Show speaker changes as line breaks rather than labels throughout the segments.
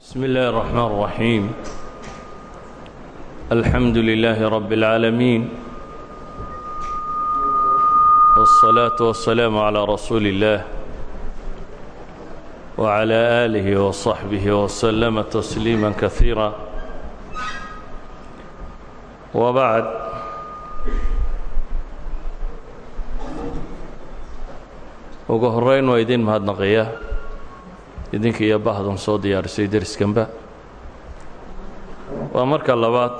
بسم الله الرحمن الرحيم الحمد لله رب العالمين والصلاة والسلام على رسول الله وعلى آله وصحبه وسلم تسليما كثيرا وبعد ugu horeyn waa idin mahadnaqaya idinka iyo bahdan soo diyaarisay deriskanba waa marka labaad.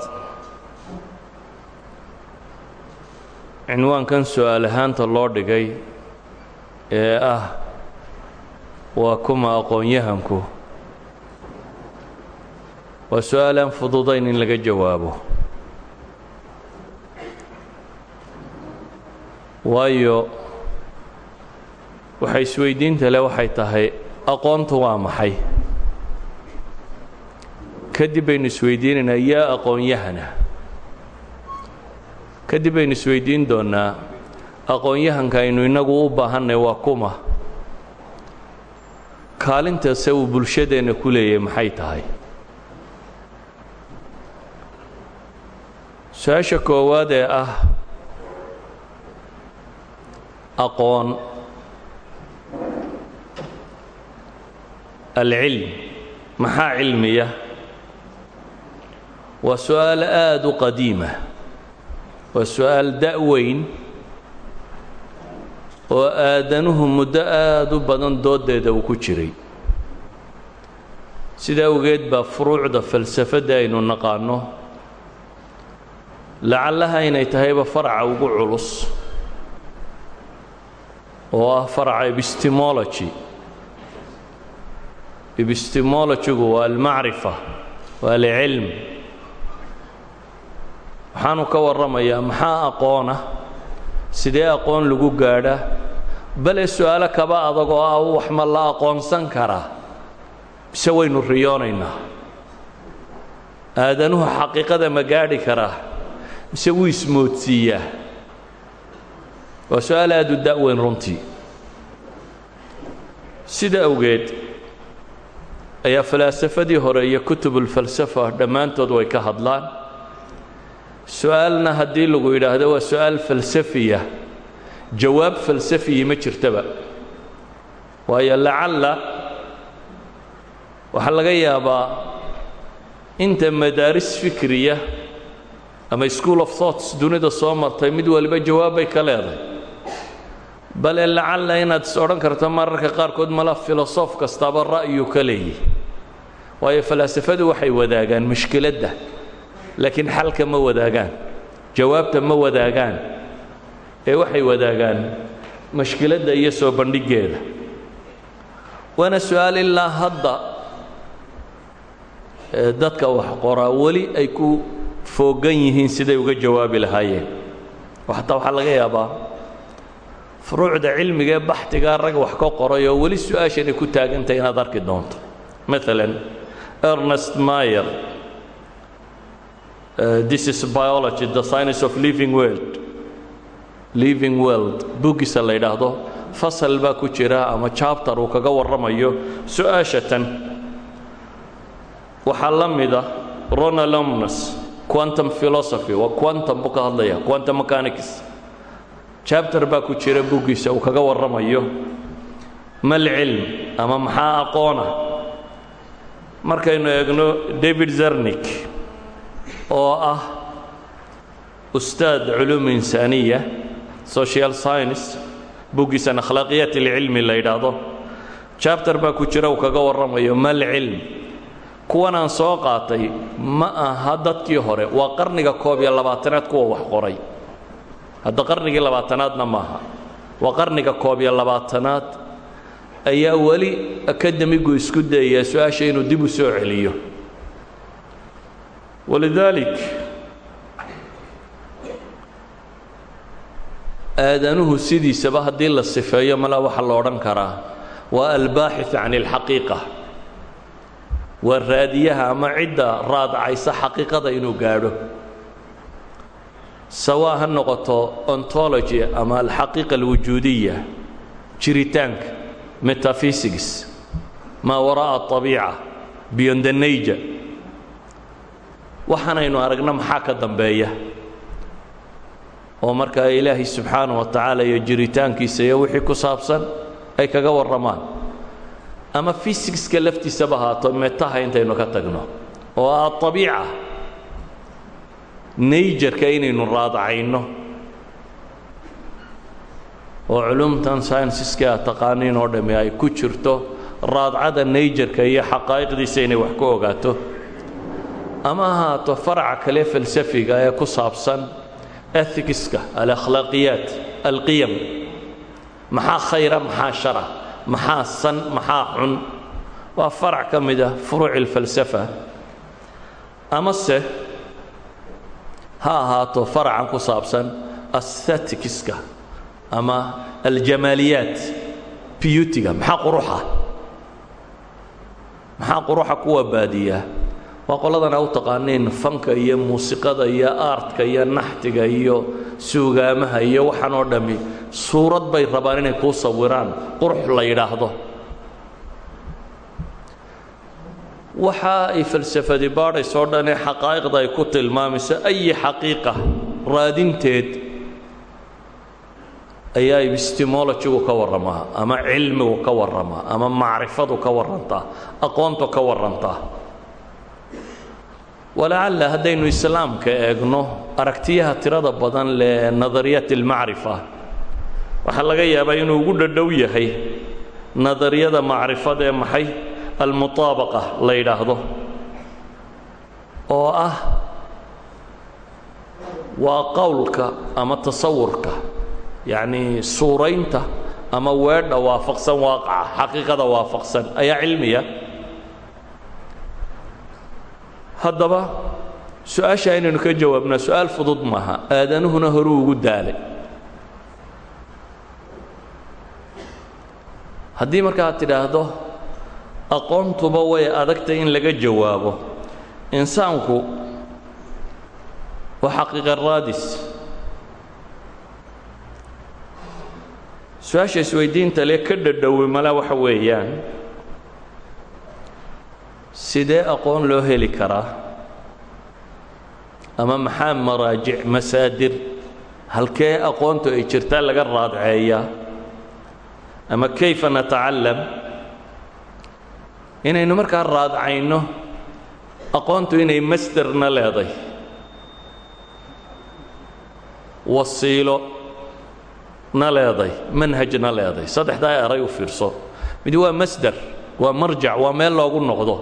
Cinwaankan su'aal ahaanta loo dhigay ee ah waa kuma aqoon-yahanku waa su'aalaan fududayn in laga jawaabo. Waayo waxay isweydiinta le waxay tahay aqoontu waa maxay? Kadib baynu isweydiinaynaa yaa aqoon-yahana. Kadib baynu isweydiin doonnaa aqoon-yahanka aynu innagu u baahannay waa kuma. Kaalintase uu bulshadeenna ku leeyahay maxay tahay? Su'aasha koowaad ee ah aqoon alcilm maxaa cilmiya waa su'aal aada u qadiima waa su'aal da-weyn oo aadanuhu muddo aada u badan doodeeda uu ku jiray sida awgeed baa furuucda falsafadda aynu naqaano lacallaha inay tahayba faraca ugu culus oo ah faraca epistemology epistemologygu waa almacrifa waa alcilm waxaanu ka warramayaa maxaa aqoona? Sidee aqoon lagu gaadhaa? Bale su'aalo kaba adag oo ah wax ma la aqoonsan karaa. Mise waynu riyoonaynaa. Aadanuhu xaqiiqada ma gaadhi karaa. Mise wuu ismoodsiiyaa. Waa su'aal aada u da-weyn runtii. Sida awgeed ayaa falaasafadii hore iyo kutubulfalsafa dhammaantood way ka hadlaan. su'aalna haddii lagu yidhaahdo waa su'aal falsafiya. jawaab falsafiyi ma jirtaba. waayo lacalla waxaa laga yaabaa inta madaaris fikriya ama school of thoughts dunida soo martay mid waliba jawaab bay ka leedahay bale lacalla inaad is odhan karto mararka qaarkood mala filosof kastaaba ra'yu ka leeyihi waayo falaasafadu waxay wadaagaan mushkiladda laakiin xalka ma wadaagaan jawaabta ma wadaagaan. Ee waxay wadaagaan mashkiladda iyo soo bandhiggeeda. Waana su'aal hadda dadka wax qoraa weli ay ku foogan yihiin siday uga jawaabi lahaayeen. Xataa waxaa laga yaabaa furuucda cilmiga ee baxtigaa rag wax ka qoray oo weli su'aashanay ku taagantahay inaad arki doonto. Maalan ernest mayer Uh, this is biology the science of living world. Living world buuggiisa la yidhaahdo fasal baa ku jira ama jabtar uu kaga warramayo su'aashatan. Waxaa la mida ronald omnes quantum philosophy waa quantum buu ka hadlaya quantum mechanics jabtar baa ku jira buuggiisa uu kaga warramayo. Mal cilm ama maxaa aqoona? Markaynu eegno david zernik oo ah ustaad culuum insaaniya social science buggiisan akhlaaqiyaat ilcilmi la yidhaahdo. Jabtar baa ku jira uu kaga warramayo mal cilm kuwan soo qaatay ma aha dadkii hore waa qarniga koob iyo labaatanaad kuwa wax qoray hadda qarnigii labaatanaadna maaha. Waa qarniga koob iyo labaatanaad. Ayaa weli akademigu isku dayayaa su'aasha inuu dib u soo celiyo. Walidaalik aadanuhu sidiisaba haddii la sifeeyo mala waxaa la odhan karaa. Waa albaaxith can اlxaqiiqa waa raadiyaha ama cidda raadcaysa xaqiiqada inuu gaadho sawaa ha noqoto ontology ama alxaqiiqa alwujuudiya jiritaanka metaphysics maa waraa'a abiica beyond the nature. Waxaanaynu aragna maxaa ka dambeeya? Oo markaa ilaahay subxaana wa tacaala iyo jiritaankiisa iyo wixii ku saabsan ay kaga warramaan. Ama fysiska laftiisaba haato metaha intaynu ka tagno. Oo ah abiica nayjarka inaynu raadacayno oo culumtan scienceska aad taqaaniin oo dhamme ay ku jirto raadcada nayjarka iyo xaqaa'iqdiisa inay wax ku ogaato. Ama ahaato faraca kale falsafiga ee ku saabsan ethicska alakhlaaqiyaat alqiyam. Maxaa khayra maxaa shara maxaa san maxaa xun? Waa farac ka mid ah furuuci amase ha ahaato faracan ku saabsan aestheticska ama aljamaaliyaat beautyga. Maxaa quruxa? Maxaa quruxa kuwa baadiya waa qoladan a u taqaaniin fanka iyo muusiqada iyo aartka iyo naxtiga iyo suugaamaha iyo waxaan oo dhammi. Suurad bay rabaan inay kuu sawiraan qurux waxa ay falsafadi baadhaysoo dhanee xaqaa'iqda ay ku tilmaamayso ayi xaqiiqa raadinteed ayaa epistemologigu ka warramaa ama cilmigu ka warramaa ama macrifadu ka warrantaa aqoontu ka warrantaa walacalla haddaynu islaamka eegno aragtiyaha tirada badan lee nadariyaat almacrifa waxaa laga yaabaa inuu ugu dhadhow yahay nadariyada macrifada ee maxay almutaabaqa la yidhaahdo oo ah waa qowlka ama tasawurka yacnii suuraynta ama weedha waafaqsan waaqaca xaqiiqada waafaqsan ayaa cilmiya. Haddaba su'aasha inaynu ka jawaabnaa su'aal fudud maaha aadanuhuna horuu ugu daalay. Haddii marka ad tidhaahdo aqoontuba way adagtay in laga jawaabo. Insaanku waa xaqiiqa raadis. Su'aasha isweydiinta le ka dhadhowi mala waxa weeyaan sidee aqoon loo heli karaa? Ama maxaa maraajic masaadir halkee aqoontu ay jirtaa laga raadceeyaa? Ama kayfa natacallam inaynu markaa raadcayno aqoontu inay masderna leeday. Wasiilo na leeday manhajna leeday. Saddexdaa eray u fiirso. Mid waa masder waa marjac waa meel loogu noqdo.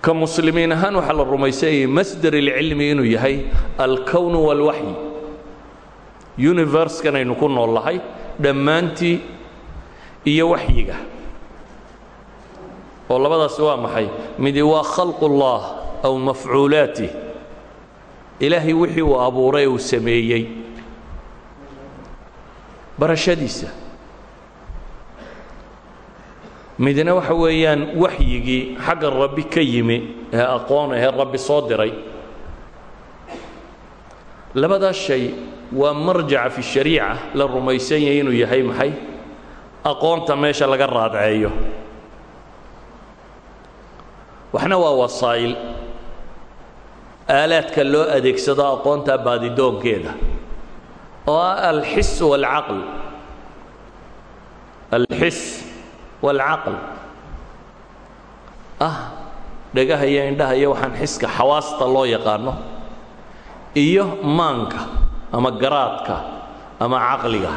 Ka muslimiin ahaan waxaa la rumaysanyay masder ilcilmi inuu yahay alkown walwaxyi universekan aynu ku nool lahay iyo waxyiga oo labadaasi waa maxay? Midi waa khalq ullah aw mafcuulaatih ilaahay wixii uu abuuray uu sameeyey. Barashadiisa. Midna waxa weeyaan waxyigii xagga rabbi ka yimi ee aqoon ahee rabbi soo diray. Labadaas shay waa marjaca fi shariica la rumaysan yahay inuu yahay maxay? Aqoonta meesha laga raadceeyo waxna waa wasaa'il. Aalaadka loo adeegsado aqoonta baadidoonkeeda oo ah alxis waalcaql. Alxis waalcaql. Ah dhagaha iyo indhaha iyo waxaan xiska xawaasta loo yaqaano iyo maanka ama garaadka ama caqliga.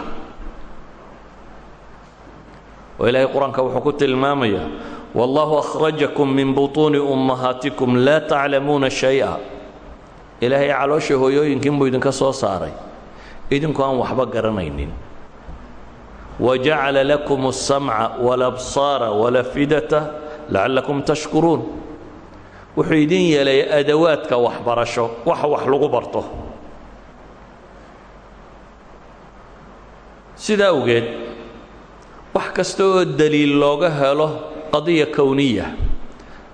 Oo ilaahay qur'aanka wuxuu ku tilmaamayaa wallaahu akhrajakum min butuuni ummahaatikum laa taclamuuna shay-a. Ilaahay caloosha hooyooyinkiinbuu idinka soo saaray? Idinku aan waxba garanaynin. Wajacala lakum asamca walabsaara walafidata lacallakum tashkuruun wuxuu idin yeelay adawaadka waxbarasho waxa wax lagu barto. Sidaa awgeed wax kasta oo daliil looga helo qadiya kowniya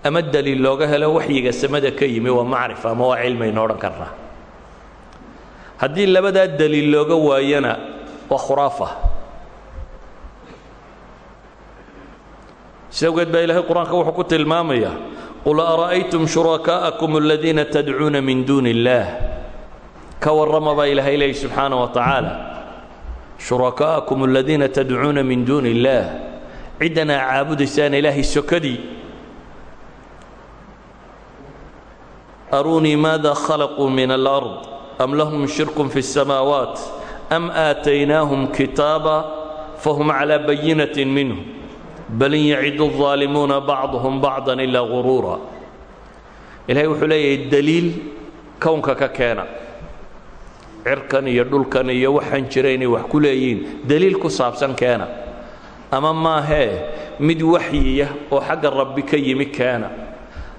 ama daliil looga helo waxyiga samada ka yimi waa macrifa ama waa cilmaynu odhan karnaa. Haddii labadaa daliil looga waayana waa khuraafa. Si awgeed baa ilaahay qur'aanka wuxuu ku tilmaamayaa qul ara'aytum shurakaa'akum aladiina tadcuuna min duuni illaah ka warrama baa ilaahay leeyay subxaana wa tacaala shurakaa'akum aladiina tadcuuna min duuni illaah ciddan aa caabudaysaan ilaahay sokadii aruunii maada khalaquu min alard am lahum shirkun fi الsamaawaat am aataynaahum kitaaba fahum calىa bayinaة minhu bal in yacidu الظaalimuuna bacduhum bacda ilaa guruura ilahay wuxuu leeyahay deliil kownka ka keena cirkan iyo dhulkan iyo waxaan jira inay wax ku leeyihiin deliil ku saabsan keena ama maahee mid waxyiya oo xagga rabbi ka yimi keena.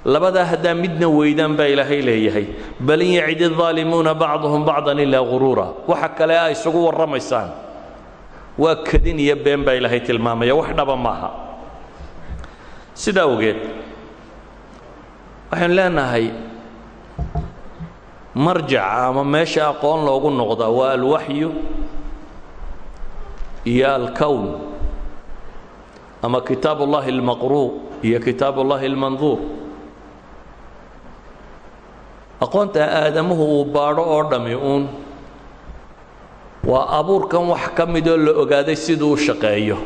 Labadaa haddaa midna weydaan baa ilaahay leeyahay. Bal in yacidi aalimuuna bacduhum bacdan ilaa guruura waxa kale a isugu warramaysaan. Waa kadin iyo been baa ilaahay tilmaamaya. Wax dhaba maaha. Sidaa awgeed waxaynu leenahay marjaca ama meesha aqoon loogu noqdaa waa alwaxyu iyo alkown ama kitaab ullahi اlmaqruu iyo kitaab ullahi اlmanduur aqoonta aadamuhu uu baadho oo dhammi uun waa abuurkan wax ka midoo la ogaaday siduu u shaqeeyo.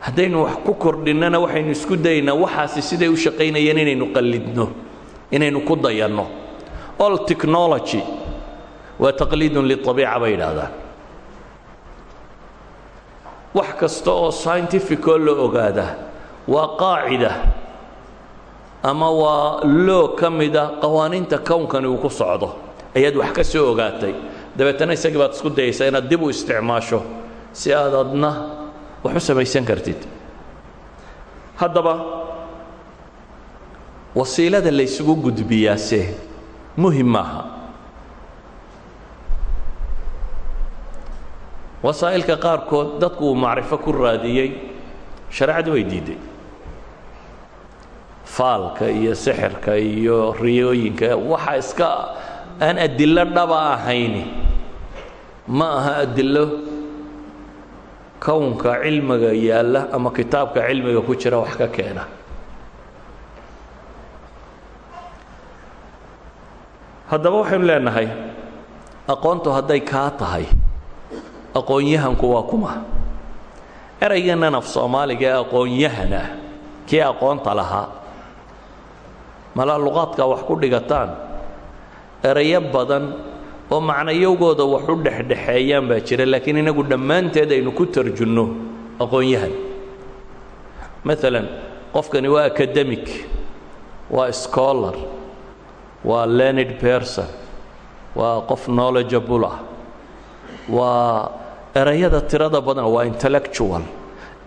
Haddaynu wax ku kordhinnana waxaynu isku dayaynaa waxaasi siday u shaqaynayeen inaynu qallidno inaynu ku dayanno. All technology waa taqliidun liabiica bay yidhaahdaan wax kasta oo scientificoo la ogaada waa qaacida ama waa loo ka mida qawaaniinta kownkani uu ku socdo. Ayaad wax ka soo ogaatay. Dabeetana isagii baad isku dayaysaa inaad dib u isticmaasho si aad adna wax u samaysan kartid. Haddaba wasiilada laysugu gudbiyaase muhiim maaha wasaa'ilka qaarkood dadku uu macrifo ku raadiyey shareecadu way diiday faalka iyo sixirka iyo riyooyinka waxa iska aan adilo dhaba ahayni. Ma aha adilo kownka cilmiga yaalla ama kitaabka cilmiga ku jira wax ka keena. Haddaba waxaynu leenahay aqoontu hadday kaa tahay aqoon-yahanku waa kuma. Erayganan af soomaaliga ee aqoon-yahan ah kii aqoonta lahaa malaa luqaadkaa wax ku dhigataan erayo badan oo macnayowgooda wax u dhexdhexeeyaan baa jira laakiin inagu dhammaanteed aynu ku tarjunno aqoon-yahan. Maalan qofkani waa academic waa scholar waa learned person waa qof knowledgeable ah waa erayada tirada badan waa intellectual.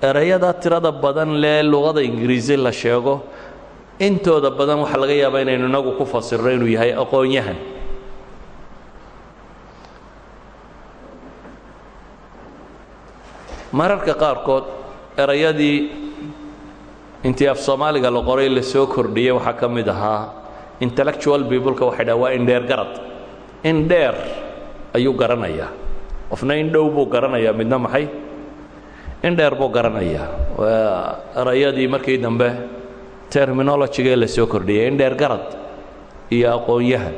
Erayada tirada badan lee luqada ingiriisi la sheego intooda badan waxaa laga yaabaa inaynu inagu ku fasirno inuu yahay aqoon-yahan. Mararka qaarkood erayadii intii af soomaaliga la qoray la soo kordhiyey waxaa ka mid ahaa intellectual peopleka waxay dhaha waa indheer garad. Indheer ayuu garanayaa qofna indhow buu garanayaa midna maxay? Indheer buu garanayaa. Waa erayadii markii dambe terminologigee la soo kordhiyay indheer garad iyo aqoon-yahan.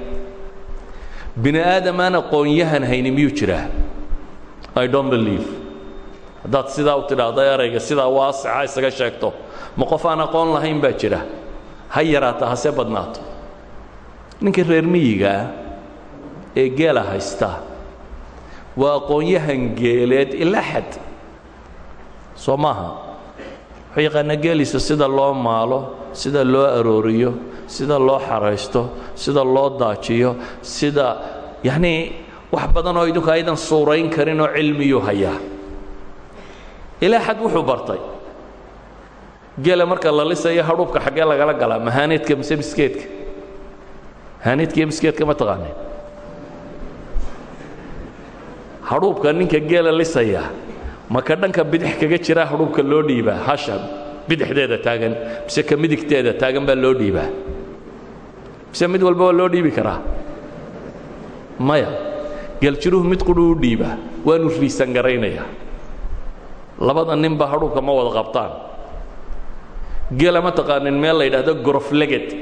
Bini aadam aan aqoon-yahan hayni miyuu jiraa? I don't believe. Haddaad sidaa u tidhaahdo erayga sidaa waasica isaga sheegto ma qof aan aqoon lahayn baa jira. Ha yaraata hase badnaato. Ninka reer miyiga ah ee geela haysta waa aqoon-yahan geeleed ilaa xad. Soo maaha. Wuxuu geeliisa sida loo maalo sida loo arooriyo sida loo xaraysto sida loo daajiyo sida yacnii wax badan oo idinku aydan suurayn karin oo cilmiyuu hayaa. Ilaa xad wuxuu bartay. Geela marka la lisayo hadhuubka xaggee lagala galaa mahaaneedka mise miskeedka? Mahaaneedka iyo miskeedka ma taqaaneen hadhuubka ninka geela lisaya maka dhanka bidix kaga jiraa hadhuubka loo dhiibaa hasha bidixdeeda taagan mise ka midigteeda taagan baa loo dhiibaa mise mid walba loo dhiibi karaa? Maya geljiruhu mid qudhu u waanu riisan garaynayaa labada ninba hadhuubka ma wada qabtaan. Geela ma taqaanin meel la yidhaahdo gorofleged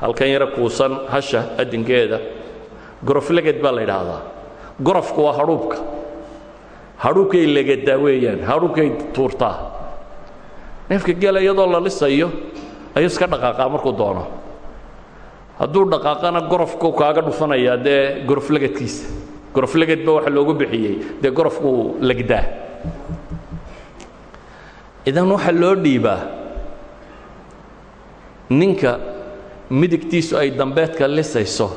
halkan yara kuusan hasha adinkeeda. Gorofleged baa la yidhaahdaa gorofku waa hadhuubka. Hadhuubkay legadaa weeyaan hadhuubkay tuurtaa. Neefka geela iyadoo la lisayo ayuu iska dhaqaaqaa markuu doono. Hadduu dhaqaaqana gorofku kaaga dhufanayaa dee goroflegadkiisa gorofleged ba waxa loogu bixiyey dee gorofkuu legdaa idan waxaa loo dhiibaa ninka midigtiisu ay dambeedka lisayso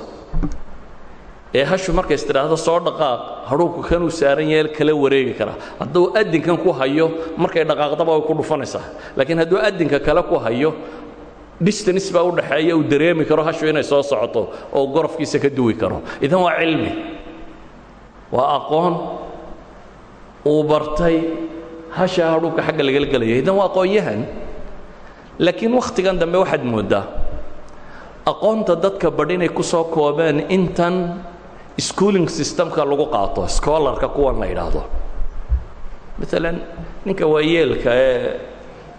ee hashu markays tidhaahdo soo dhaqaaq hadhuubku kanuu saaran yahe kala wareegi karaa hadduu addinkan ku hayo markay dhaqaaqdaba way ku dhufanaysaa. Laakiin hadduu addinka kale ku hayo distance baa u dhaxeeya uu dareemi karo hashu inay soo socoto oo gorofkiisa ka duwi karo. Idan waa cilmi. Waa aqoon uu bartay hasha hadhuubka xagga lagala gelaya idan waa aqoon-yahan laakiin wakhtigan dambe waxaad mooddaa aqoonta dadka badh inay ku soo koobeen intan schooling systemka lagu qaato scholarka kuwan la yidhaahdo. Maalan ninka waayeelka ee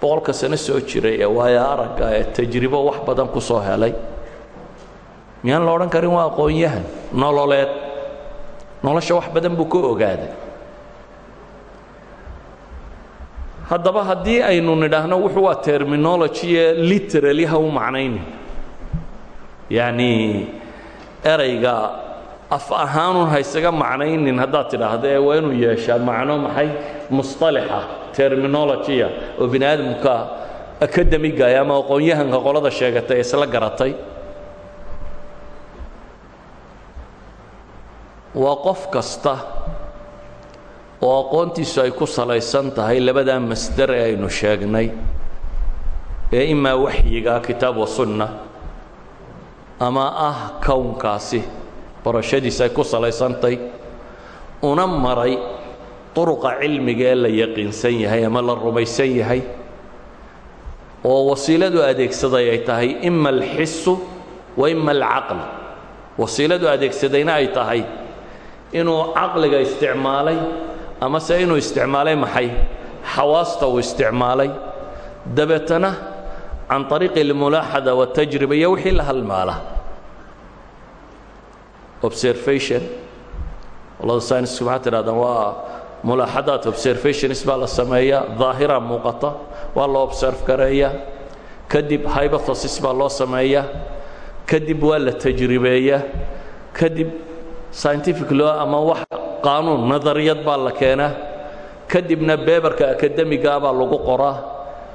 boqolka sano soo jiray ee waayo aragga ee tajribo wax badan ku soo helay miyaan la odhan karin waa aqoon-yahan nololeed. Nolosha wax badan buu ka ogaaday. Haddaba haddii aynu nidhaahno wuxuu waa terminology ee literally ha u macnaynin. Yacni erayga af ahaanun ha ysaga macnaynin haddaad tidhaahdo ee waa inuu yeeshaa macno maxay? Musطalaxa terminologya oo bini aadamka akademigaya ama aqoon-yahanka qolada sheegatay ee isla garatay. Waa kasta oo aqoontiisu ay ku salaysan tahay labadaa masdar ee aynu sheegnay ee imaa waxyiga kitaab wa sunna ama ah kownkaasi barashadiisa ay ku salaysantahy una maray duruqa cilmiga ee la yaqiinsan yahay ama la rumaysan yahay oo wasiiladu adeegsaday ay tahay ima alxisu wa ima alcaql. Wasiiladu adeegsadayna ay tahay inuu caqliga isticmaalay ama se inuu isticmaalay maxay? Xawaasta uu isticmaalay. Dabeetana can طariiqi اlmulaaxada watajriba iyo wixii la halmaala observation. Qolada synisku maxaa tidhahdaan waa mulaaxadaat observationis baa la sameeyaa daahira muuqata waa la observe gareeyaa kadib hypothesis baa loo sameeyaa kadib waa la tajribeeyaa kadib scientific law ama wax qaanuun nadariyad baa la keenaa kadibna beberka akademigaa baa lagu qoraa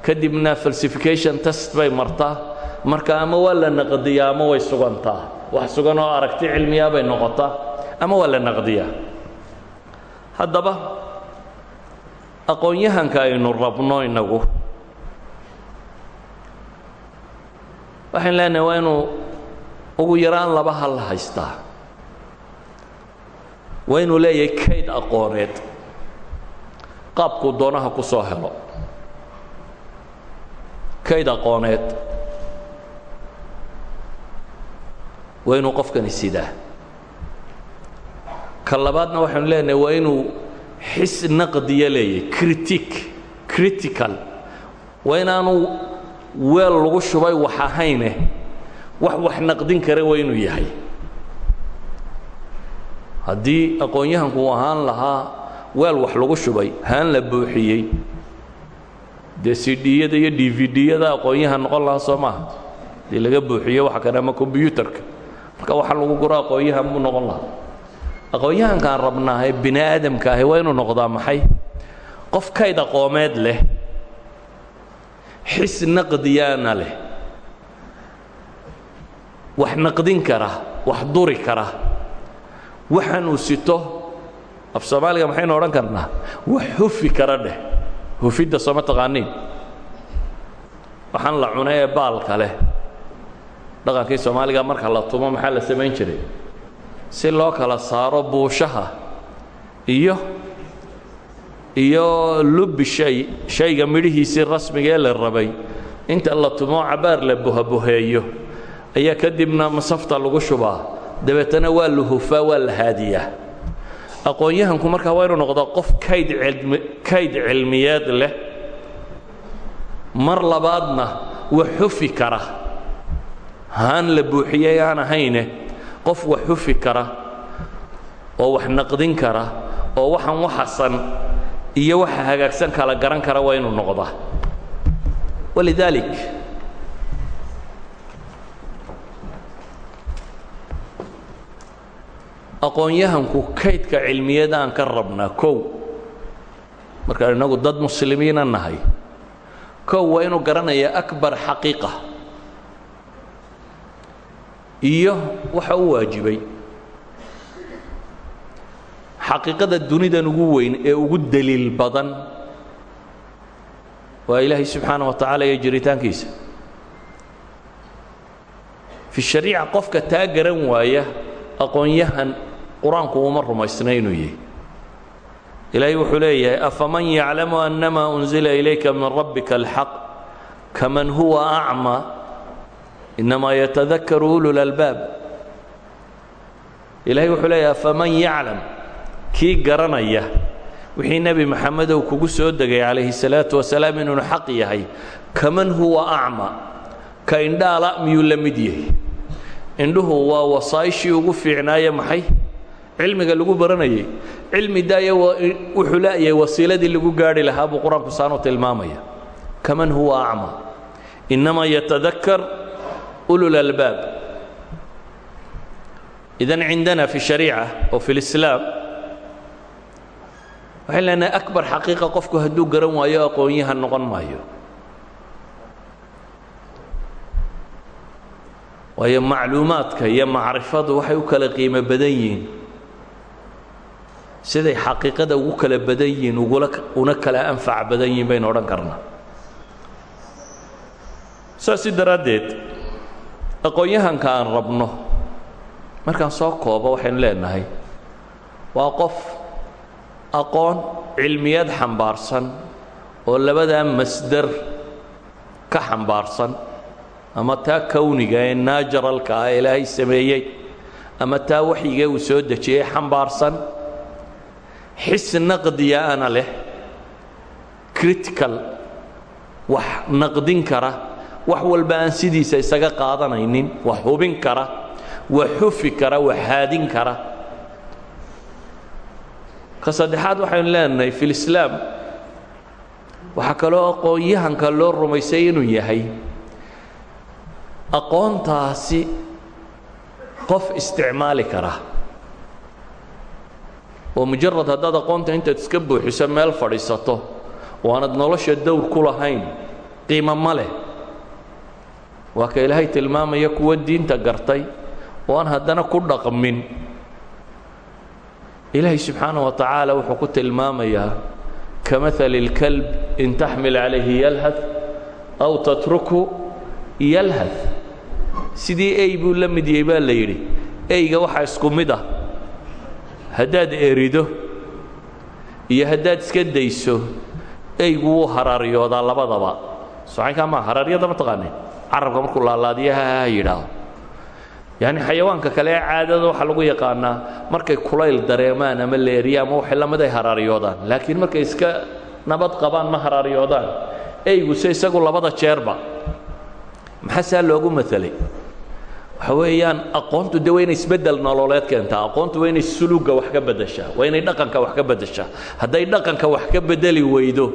kadibna falsification test bay martaa marka ama waa la naqdiyaa ama way sugantaa wax sugan oo aragti cilmiyaa bay noqotaa ama waa la naqdiyaa? Haddaba aqoon-yahanka aynu rabno innagu waxaan leenahay waa inuu ugu yaraan laba hal haystaa. Waa inuu leeyahay kayd aqooneed. Qaabkuu doonaha ku soo helo. Kayd aqooneed waa inuu qofkani sidaa. Ka labaadna leenahay waa inuu xis naqdiya leeyahay critic critical. Waa inaanu weel lagu shubay wax ahayne wax wax naqdin kara waa inuu yahay. Haddii aqoon-yahanku ahaan lahaa weel wax lagu shubay haan la buuxiyey dee cd-yada iyo d v d-yada aqoon-yahan noqon lahaa soo maaha? Dii laga buuxiyo waxa kale ama kombyuutarka marka waxa lagu guro aqoon-yahan buu noqon lahaa. Aqoon-yahankaan rabnaahe bini aadamka ahi waa inuu noqdaa maxay? Qof kayd aqoomeed leh xis naqdiyaana leh wax naqdin kara wax duri kara waxaanuu sito af soomaaliga maxaynu odhan karnaa? Wax hufi kara dheh. Hufidda sooma taqaaniin. Waxaan la cunay ee baalka leh dhaqankii soomaaliga marka la tumo maxaa la samayn jiray? Si loo kala saaro buushaha iyo iyo lubbi shay shayga midhihiisii rasmiga ee la rabay. Inta la tumo cabaar la bohaboheeyo ayaa kadibna masafta lagu shubaa. Dabeetana waa la hufaa waa la haadiyaa. Aqoon-yahanku markaa waa inuu noqdaa qof kayd kayd cilmiyeed leh. Mar labaadna wax xufi kara haan la buuxiyey aan ahayne qof wax xufi kara oo wax naqdin kara oo waxaan waxasan iyo waxa hagaagsan kala garan kara waa inuu noqdaa. Walidaalik. Aqoon-yahanku kaydka cilmiyada aan ka rabnaa kow. Markaan innagu dad muslimiina nahay kow waa inuu garanayaa akbar xaqiiqa iyo waxa u waajibay. Xaqiiqada dunidan ugu weyn ee ugu deliil badan waa ilaahay subxaana wa tacaala iyo jiritaankiisa. Fi shariica qofka taa garan waaya aqoon-yahan qur'aanku uma rumaysna inuu yahay. Ilaahay wuxuu leeyahay afaman yaclamu anama unzila ilayka min rabbika alxaq kaman huwa acma inamaa yatadakaru ulu lalbaab ilaahay wuxuu leeyahay afaman yaclam kii garanaya wixii nebi maxamedow kugu soo degay calayhi salaatu wasalaam inuunu xaq yahay kaman huwa acma ka indhaala miyuu la mid yahay indhuhu waa wasaa'ishii ugu fiicnaaye maxay cilmiga lagu baranayay cilmi daaya wuxuu la'yahay wasiiladii lagu gaarhi lahaa buu qur'aanku saanu tilmaamaya kaman huwa acma innamaa yatadakar ulul albaab. Idan cindana fi shariica oo fi lislaam waxay leenahay akbar xaqiiqa qofku hadduu garan waayo aqoon-yahan noqon maayo. Waayo macluumaadka iyo macrifadu waxay u kala qiimo badan yihiin. Siday xaqiiqada ugu kala badan yihiin ugula una kala anfac badan yihiin baynu odhan karnaa. Saasi daraaddeed aqoon-yahanka aan rabno markaan soo koobo waxaynu leenahay waa qof aqoon cilmiyad xambaarsan oo labadaa masdar ka xambaarsan. Ama taa kowniga ee naajaralka ah ilaahay sameeyey ama taa waxyigee uu soo dejiyey xambaarsan. Xis naqdiya ana leh critical wax naqdin kara wax walba aan sidiisa isaga qaadanaynin wax hubin kara wax xufi kara wax haadin kara. Ka saddexaad waxaynu leenahay fi lislaam waxaa kaloo aqoon-yahanka loo rumaysay inuu yahay aqoontaasi qof isticmaali kara. Oo mujarad haddaad aqoonta intaad iska buuxiso meel fadhiisato oo aanad nolosha dowr ku lahayn qiimo ma leh waa ka ilaahay tilmaamaya kuwa diinta gartay oo aan haddana ku dhaqmin. Ilaahay subxaanaه wa tacaala wuxuu ku tilmaamayaa kamaali اlkalb in taxmil calayhi yalhad aw tatruku yalhad sidii ey buu la mid yahay baa la yidhi eyga waxaa isku mid ah haddaad erido iyo haddaad iska dayso eygu wuu haraariyoodaa labadaba. Socaynkaa maa haraaryada ma taqaaneen carabka markuu laalaadiyo ha yidhaahdo yacni xayawaanka kale ee caadada waxaa lagu yaqaanaa markay kulayl dareemaan ama leeriya ama waxay la mid ay haraariyoodaan laakiin markay iska nabad qabaan ma haraariyoodaan eyguse isagu labada jeerba. Maxaa saa loogu matalay waxa weeyaan aqoontu de waa inay isbeddel nololeed keentaa. Aqoontu waa inay suluga wax ka beddeshaa. Waa inay dhaqanka wax ka beddeshaa. Hadday dhaqanka wax ka beddeli weydo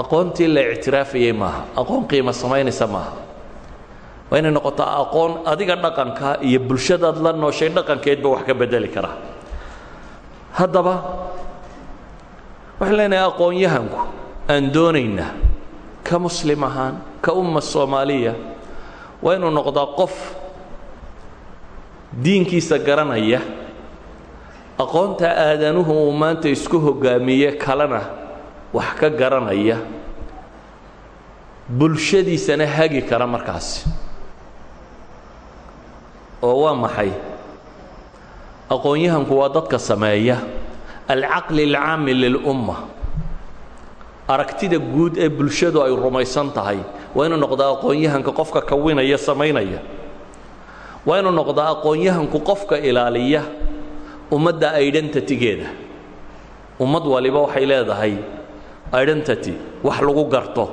aqoontii la ictiraafayey maaha. Aqoon qiimo samaynaysa maaha. Waa inay noqotaa aqoon adiga dhaqanka iyo bulshadaad la nooshay dhaqankeedba wax ka beddeli kara haddaba waxaan leenahay aqoon-yahanku aan doonaynaa ka muslim ahaan ka umma soomaaliya waa inuu noqdaa qof diinkiisa garanaya aqoonta aadanuhu uu maanta isku hoggaamiye kalena wax ka garanaya bulshadiisana hagi kara markaasi oo waa maxay? Aqoon-yahanku waa dadka sameeya. Alcaqli alcaami lilumma. Aragtida guud ee bulshadu ay rumaysan tahay waa inuu noqdaa aqoon-yahanka qofka kawinaya samaynaya. Waa inuu noqdaa aqoon-yahanku qofka ilaaliya ummadda identitygeeda. Ummad waliba waxay leedahay identity wax lagu garto.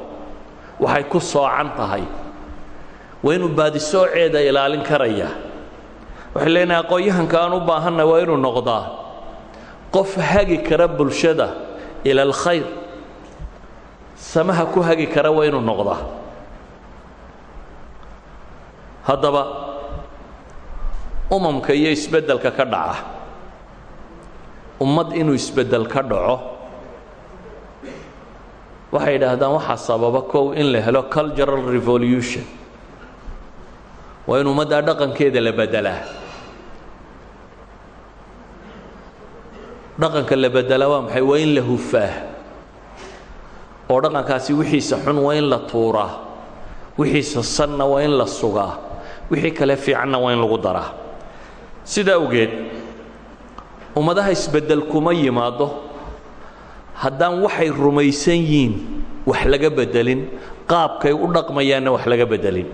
Waxay ku soocan tahay. Waa inuu baadisooceeda ilaalin karaya. Waxay leenahay aqoon-yahanka aan u baahanna waa inuu noqdaa qof hagi kara bulshada ila alkhayr samaha ku hagi kara waa inuu noqdaa. Haddaba umamka iyo isbeddelka ka dhaca. Ummad inuu isbeddel ka dhaco waxay yidhaahdaan waxaa sababa kow in la helo cultural revolution. Waa in ummaddaa dhaqankeeda la beddelaa dhaqanka la beddelaa waa maxay? Waa in la hufaa. Oo dhaqankaasi wixiisa xun waa in la tuuraa. Wixiisa sanna waa in la sugaa. Wixii kale fiicanna waa in lagu daraa. Sidaa awgeed ummadaha isbeddel kuma yimaado haddaan waxay rumaysan yihiin wax laga beddelin qaabkay u dhaqmayaanna wax laga beddelin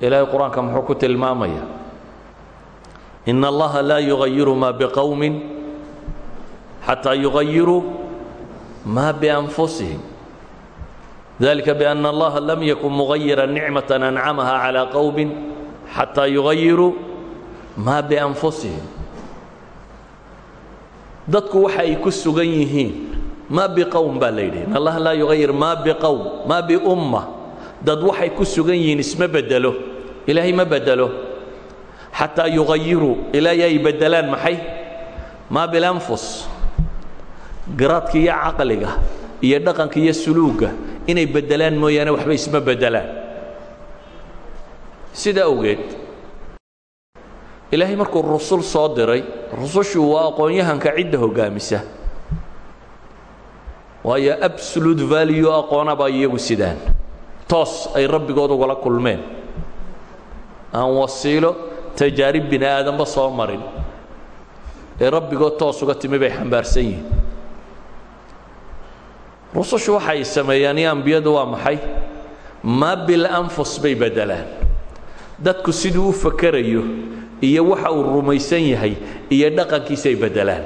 ilaahay qur-aanka muxuu ku tilmaamaya in allaha laa yugayiru maa biqowmin xataa yugayiruu maa bianfusihim dalika biأna allaha lam yakun mugayira nicmaة ancamaha calىa qowmin xataa yugayiruu maa bianfusihim dadku waxa ay ku sugan yihiin. Maa biqowm baa la yidhi. In allaha laa yugayir maa biqowm maa biumma dad waxay ku sugan yihiin isma bedelo ilaahay ma bedelo xataa yugayiruu ilaahay ay beddelaan maxay? Maa bilanfus garaadka iyo caqliga iyo dhaqanka iyo suluugga inay beddelaan mooyaane waxba isma beddelaan. Sidaa awgeed ilaahay markuu rusul soo diray rusushu waa aqoon-yahanka cidda hoggaamisa waayo absolute value aqoonabaa iyagu sidaan. Toos ay rabbigood ugala kulmeen. Aan wasiilo tajaarib bini aadanba soo marin. Ee rabbigood toos uga timi bay xambaarsan yihiin. Rusushu waxay sameeyaan iyo ambiyadu waa maxay? Maa bilanfus bay beddelaan. Dadku siduu u fakerayo iyo waxa uu rumaysan yahay iyo dhaqankiisay beddelaan.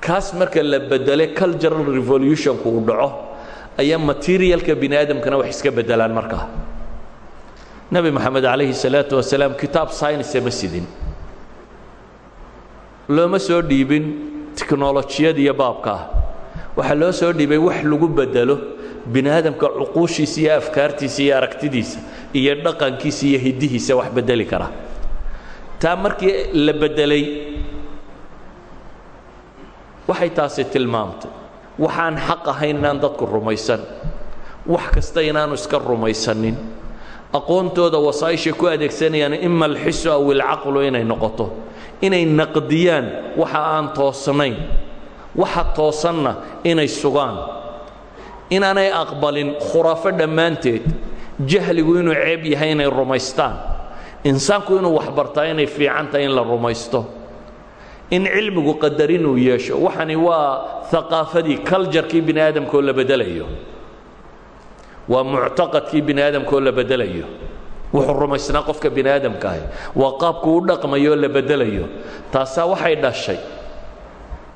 Kaas marka la bedele cultural revolutionku uu dhaco ayaa materialka bini wax iska beddelaan markaa nebi moxamed calayhi salaatu wasalaam kitaab synice ma sidin. Looma soo dhiibin tiknolojiyad iyo baabkaa waxaa loo soo dhiibay wax lagu bedelo bini cuquushiisa iyo afkaartiisa iyo aragtidiisa iyo dhaqankiisa iyo hiddihiisa wax bedeli kara taa markii la beddelay waxay taasi tilmaamtay waxaan xaq ahayn inaan dadku rumaysan wax kasta inaanu iska rumaysanin aqoontooda wasaa'ishay ku adeegsanayaan ima alxisu aw ilcaqlu inay noqoto inay naqdiyaan waxa aan toosnayn waxa toosanna inay sugaan inaanay aqbalin khuraafo dhammaanteed jahligu inuu ceeb yahay inay rumaystaan insaanku inuu waxbartaa inay fiican tahay in la rumaysto. In cilmigu qadar inuu yeesho. Waxani waa aqaafadii kaljarkii bini aadamkaoo la bedelayo. Waa muctaqadkii bini aadamkaoo la bedelayo. Wuxuu rumaysnaa qofka bini aadamkaahi waa qaabku u dhaqmayo oo la bedelayo. Taasaa waxay dhashay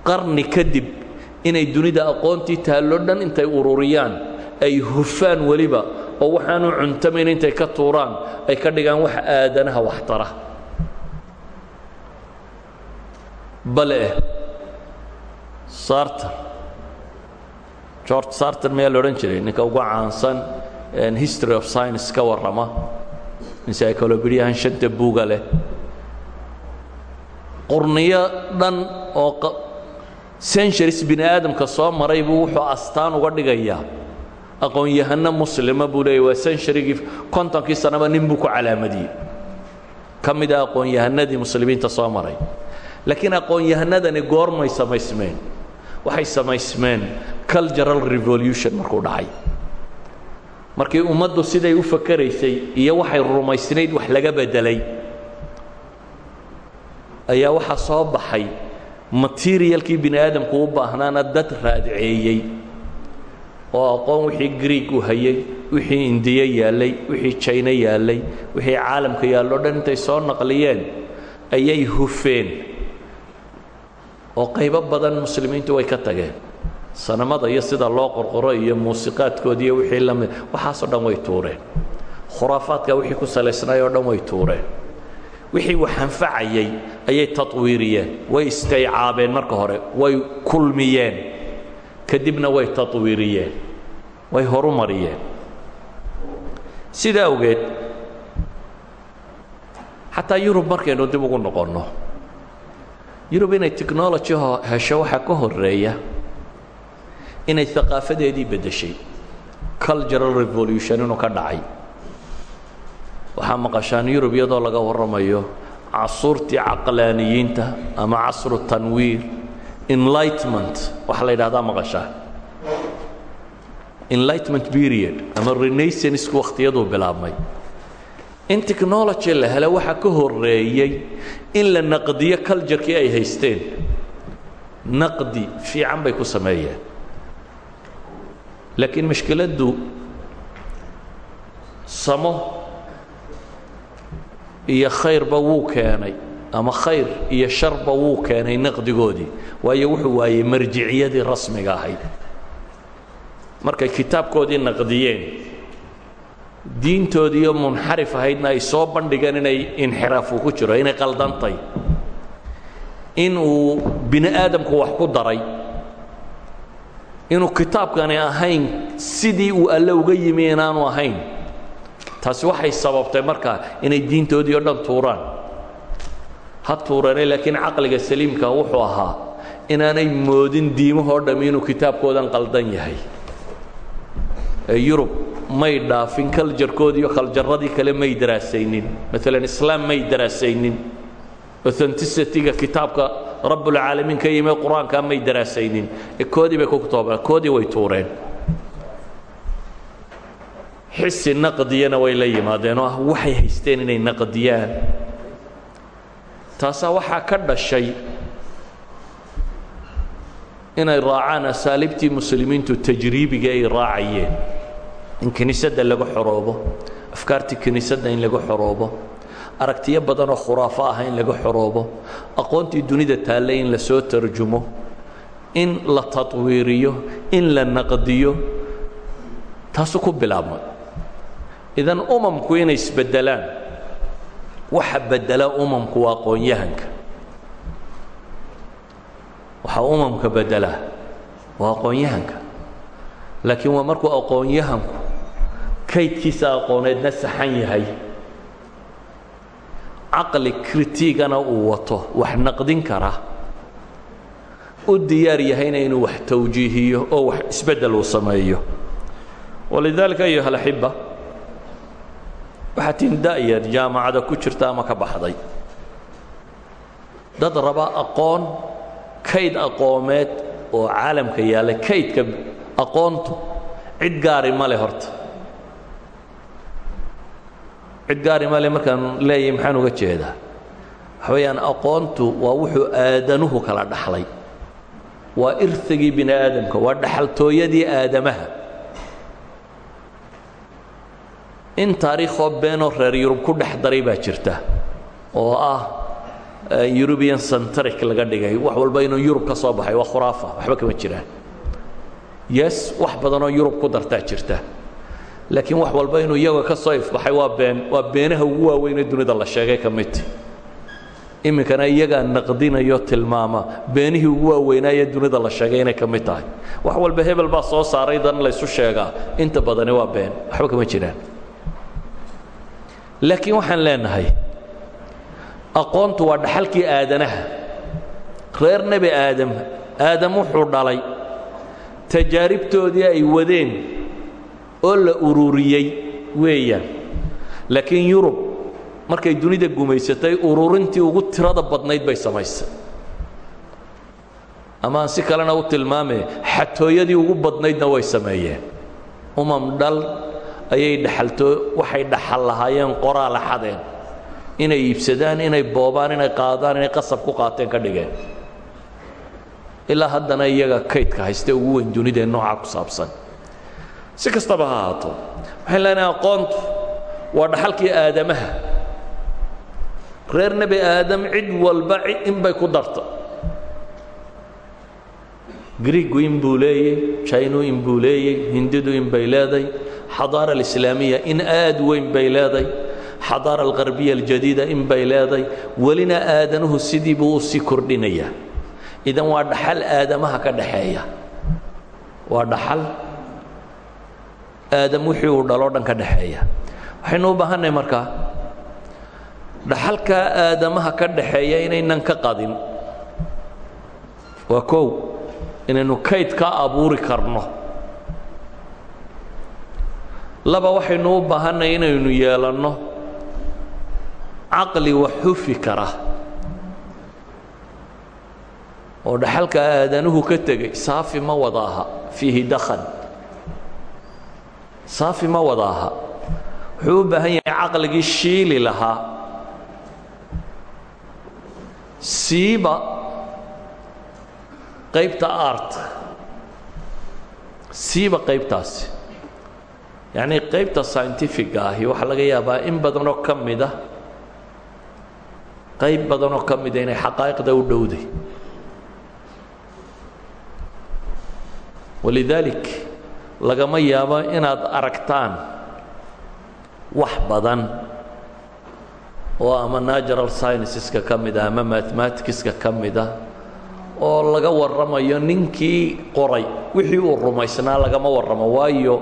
qarni kadib inay dunida aqoontii taallo dhan intay ururiyaan ay hufaan weliba oo waxaanu cuntamayn intay ka tuuraan ay ka dhigaan wax aadanaha waxtara. Bale sarter george sarter mayaa la odhan jiray? Ninka ugu caansan history of science ka warrama encyclobediyahan shanta buuga leh. Qurniyo dhan oo centuries bini aadamka soo maray buu wuxuu astaan uga dhigayaa aqoon-yahano muslima buu leeyay waa centurygii kontonkii sanaba nin ku calaamadiyey ka aqoon-yahanadii muslimiinta soo maray laakiin aqoon-yahanadani goormay samaysmeen waxay samaysmeen cultural revolution markuu dhacay markii ummaddu siday u fakeraysay iyo waxay rumaysnayd wax laga beddelay ayaa waxaa soo baxay materialkii bini aadamku u baahnaana dad raadceeyey oo aqoon wixii greeg u hayey wixii indiye yaallay wixii jayno yaallay wixii caalamka yaallo dhan intay soo naqliyeen ayay hufeen. Oo qaybo badan muslimiintu way ka tageen. Sanamada iyo sida loo qorqoro iyo muusiqaadkoodi iyo wixii la mid waxaasoo dhan way tuureen. Khuraafaadka wixii ku salaysnaay oo dhan way tuureen. Wixii wax anfacayay ayay taطwiiriyeen way istaycaabeen marka hore way kulmiyeen kadibna way taطwiiriyeen way horumariyeen. Sidaa awgeed xataa yurub markaynu dib ugu noqonno yurub inay technology hesho waxaa ka horreeya inay aqaafadeedii beddeshay cultural revolution inuu ka dhacay. Waxaa maqashaan yurub iyadoo laga warramayo casuurtii caqlaaniyiinta ama casru tanwiir enlightment waxaa la yidhahdaa maqashaan enlightment period. Ama renaissancku wakhtiyaduu bilaabmay. In technology la helo waxaa ka horeeyey in la naqdiyo culturkii ay haysteen. Naqdi fiican bay ku sameeyeen. Laakiin mashkiladdu samo iyo khayrba wuu keenay ama khayr iyo sharba wuu keenay naqdigoodii waayo wuxuu waayey marjiciyadii rasmiga ahayd. Markay kitaabkoodii naqdiyeen diintoodiiyo munxarif ahaydna ay soo bandhigeen inay inxiraafu ku jiro inay qaldantay. In uu bini aadamku wax ku daray inuu kitaabkani ahayn sidii uu alle uga yimi inaanu ahayn. Taasi waxay sababtay markaa inay diintoodii o dhan tuuraan ha tuurane laakiin caqliga saliimka wuxuu ahaa inaanay moodin diimahoo dhamm inuu kitaabkoodan qaldan yahay. Ee yurub may dhaafin kaljarkoodii iyo khaljaradii kale may daraasaynin. Maalan islaam may daraasaynin. Authenticity-ga kitaabka rabbulcaalamiin ka yimi qur'aanka may daraasaynin. Ee koodii bay ku toobaan koodii way tuureen. Xisi naqdiyana way la yimaadeen oo ah waxay haysteen inay naqdiyaan taasaa waxaa ka dhashay inay raacaan asaaliibtii muslimiintu tajriibiga ay raacayeen. In kiniisadda laga xoroobo afkaartii kiniisadda in laga xoroobo aragtiyo badanoo khuraafo ah in laga xoroobo aqoontii dunida taallay in la soo tarjumo in la taطwiiriyo in la naqdiyo taasuu ku bilaabmay idan umamku inay isbeddelaan waxa beddela umamku waa aqoon-yahanka waxaa umamka beddelaa waa aqoon-yahanka laakiin waa markuu aqoon-yahanku kaydkiisa aqooneedna saxan yahay. Caqli kritigana uu wato wax naqdin kara. U diyaar yahayna inuu wax tawjiihiyo oo wax isbeddel uu sameeyo. Walidaalika ayuha alaxiba waxaa da'yar jaamacada ku jirta ama ka baxday. Dad raba aqoon kayd aqoomeed oo caalamka yaalla kaydka aqoontu cid gaari ma le horta. Cid gaari ma le markaan leeyahay maxaan uga jeedaa. Waxa aqoontu waa wuxuu aadanuhu kala dhaxlay. Waa irhigii bini aadamka waa dhaxaltooyadii aadamaha in taariikhoo beenoo reer yurub ku dhex daray baa jirta oo ah eurubian centric laga dhigay. Wax walba inuu yurub ka soo baxay waa khuraafa waxba kama jiraan. Yes wax badanoo yurub ku dartaa jirta laakiin wax walba inuu iyaga ka soo ifbaxay waa been waa beenaha ugu waaweynee dunida la sheegay ka midti iminkana iyagaa naqdinayo tilmaama beenihii ugu waaweynaaye dunida la sheegay inay ka mid tahay. Wax walba hebel baa soo saaray dan laysu sheegaa. Inta badani waa been waxba kama jiraan laakiin waxaan leenahay aqoontu waa dhaxalkii aadanaha. Reer nebi aadam aadam wuxuu dhalay tajaaribtoodii ay wadeen oo la ururiyey weeyaan. Laakiin yurub markay dunida gumaysatay ururintii ugu tirada badnayd bay samaysay. Ama si kalena u tilmaamee xatooyadii ugu badnaydna way sameeyeen. Umam dhal ayay dhaxaltoo waxay dhaxal lahaayeen qoraa la xadeen inay iibsadaan inay boobaan inay qaadaan inay qasab ku qaateen ka dhigeen. Ilaa haddana iyaga kaydka hayste ugu weyn dunidee noocaa ku saabsan. Si kastaba ha ahaato waxaan leenahay aqoontu waa dhaxalkii aadamaha. Reer nebi aadam cid walba in bay ku darta griigu in buu leeyey jaynu in buu leeyey hindidu in bay leeday xadaara alislaamiya in aad weyn bay leeday. Xadaara alqarbiya aljadiida in bay leeday. Welina aadanuhu sidii buu u sii kordhinayaa idan waa dhaxal aadamaha ka dhaxeeya. Waa dhaxal aadam wixii uu dhaloo dhan ka dhaxeeya. Waxaynu u baahannahay markaa dhaxalkaa aadamaha ka dhaxeeya inaynan ka qadin. Waa kow inaynu kayd ka abuuri karno laba waxaynu u baahannahay inaynu yeelanno. Caqli wax xufi kara. Oo dhaxalka aadanuhu ka tegey saafi ma wada aha fiihi dakhan. Saafi ma wada aha wuxuu u baahan shiili lahaa. Siiba qaybta art siiba qaybtaasi yacnii qaybta scientifiga ahi waxaa laga yaabaa in badanoo ka mida qayb badanoo ka mida inay xaqaa'iqda u dhowday. Walidaalik lagama yaabo inaad aragtaan wax badan oo ama natural scienceska ka mid ah ama mathematicska ka mid ah oo laga warramayo ninkii qoray wixii uu rumaysnaa lagama warramo waayo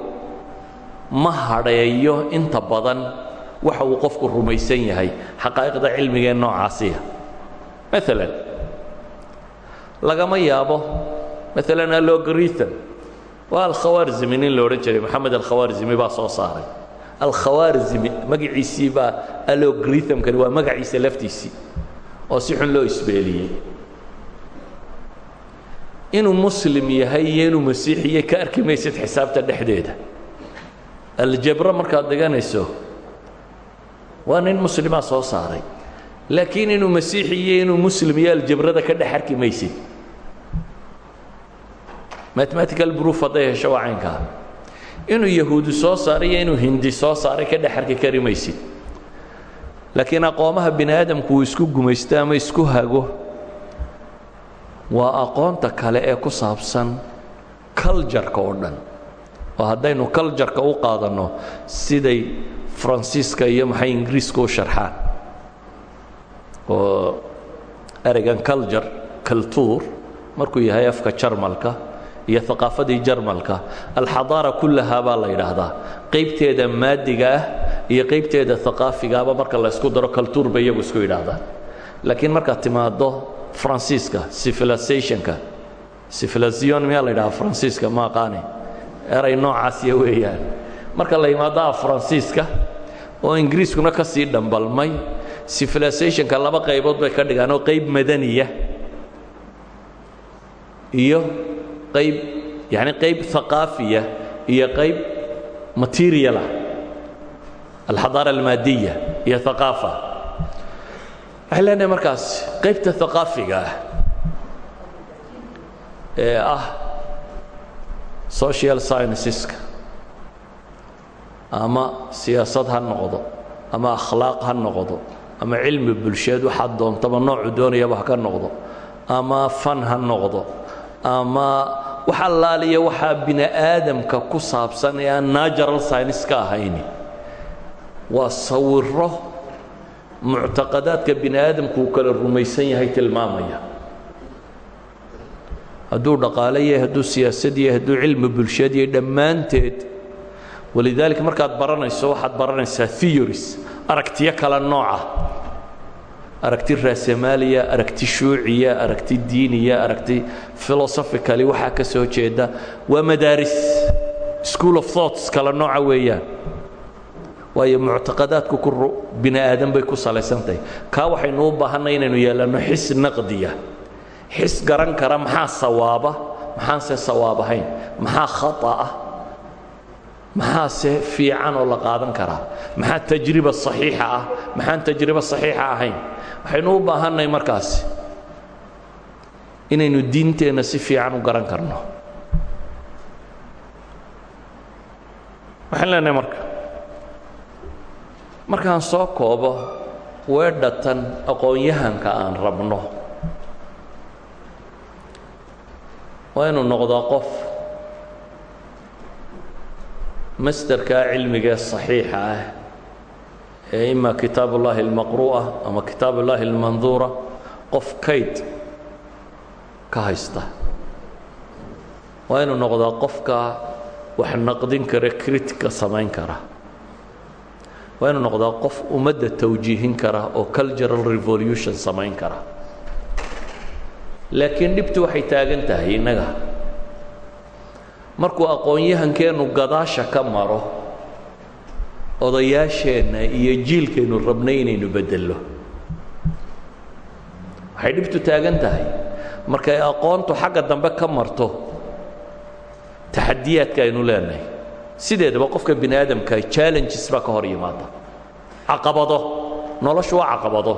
ma hadheeyo inta badan waxa uu qofku rumaysan yahay xaqaa'iqda cilmigee noocaasiya maalan lagama yaabo maalan alogrithm waa alkhawaarzimi nin la jiray moxamed alkhawaarzimi baa soo saaray. Alkhawaarzimi magaciisii baa alogrithamkani waa magaciisa laftiisii oo si xun loo isbeeliyey. Inuu muslim yahay inuu masiixiye ka arki xisaabta dhexdeeda aljabro markaad dhiganayso waa nin muslimaa soo saaray. Laakiin inuu masiixi iyo inuu muslim iyo aljabrada ka dhex arki maysid. Mathematical proof hadday hesho inuu yahuudi soo saaray iyo inuu hindi soo saaray ka dhex arki kari maysid. Laakiin aqoomaha bini aadamku uu isku gumaysto ama isku hago waa aqoonta kale ee ku saabsan culjarka oo dhan oo haddaynu culjarka u qaadanno siday faransiiska iyo maxay ingiriiska u sharxaan. Oo ereygan culjar cultuur markuu yahay afka jarmalka iyo aqaafadii jarmalka alxadaara kullahaa baa la yidhaahdaa. Qaybteeda maadiga ah iyo qaybteeda aqaafigaaba marka la ysku daro cultuur bay iyagu isku yidhaahdaan laakiin markaad timaaddo faransiiska civilizationka civilization miyaa la yidhaha faransiiska ma aqaani eray noocaasiya weeyaan. Marka la yimaado faransiiska oo ingiriiskuna ka sii dhambalmay civilizationka laba qaybood bay ka dhigaan oo qayb madaniya iyo qayb yani qayb aqaafiya iyo qayb materialah alxadaara almaadiya iyo aqaafa waxay markaas qaybta aqaafiga ah ee ah social scienceska. Ama siyaasad ha noqdo ama akhlaaq ha noqdo ama cilmi bulsheed waxaad doontaba noocu doonayaba ha ka noqdo ama fan ha noqdo ama wax allaaliya waxaa bini aadamka ku saabsan ee aan natural science ka ahayni. Waa sawiro muctaqadaadka bini aadamku uu kala rumaysan yahay tilmaamaya hadduu dhaqaale yahay hadduu siyaasad yahay hadduu cilmi bulsheed yahay dhammaanteed. Walidaalika markaad baranayso waxaad baranaysaa theories aragtiyo kala nooca. Aragti raasamaaliya aragti shuuciya aragti diiniya aragti philosophically waxaa ka soo jeeda. Waa madaaris school of thoughts kala nooca weeyaan. Waayo muctaqadaadku ku bini aadan bay ku salaysantahay. Kaa waxaynu u baahanay inaynu yeelanno xis naqdiya xis garan kara maxaa sawaaba maxaanse sawaab ahayn? Maxaa khata ah? Maxaase fiican oo la qaadan karaa? Maxaa tajriba saxiixa ah? Maxaan tajribo saxiixa ahayn? Waxaynu u baahannahay markaasi inaynu diinteenna si fiican u garan karno. Waxaan leenahay marka markaan soo koobo weedhatan aqoon-yahanka aan rabno waa inuu noqdaa qof masderkaa cilmigee صaxiixa ah ee ima kitaab ullaahi اlmaqru'a ama kitaab ullaahi اlmanduura qof kayd ka haysta waa inuu noqdaa qofka wax naqdin kara critica samayn kara waa inuu noqdaa qof ummadda tawjiihin kara oo cultural revolution samayn kara laakiin dhibtu waxay taagan tahay innaga. Markuu aqoon-yahankeennu gadaasha ka maro odayaasheenna iyo jiilkaynu rabnay inaynu beddello. Waxay dhibtu taagan tahay. Markay aqoontu xagga dambe ka marto taxadiyaadka aynu leenahay. Sideedaba qofka bini aadamka challenges baa ka hor yimaada. Caqabado. Noloshu waa caqabado